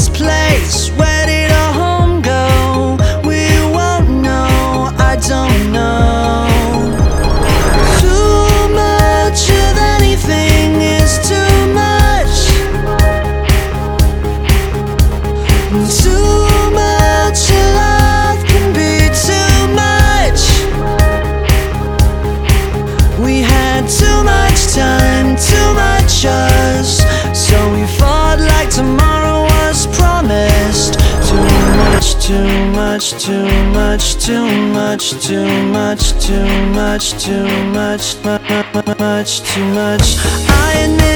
this place? Where did our home go? We won't know, I don't know. Too much of anything is too much. Too much love can be too much. We had too much time, too much us. So we fought like tomorrow lost Too much, too much, too much, too much, too much, too much, too much, too much, too much. I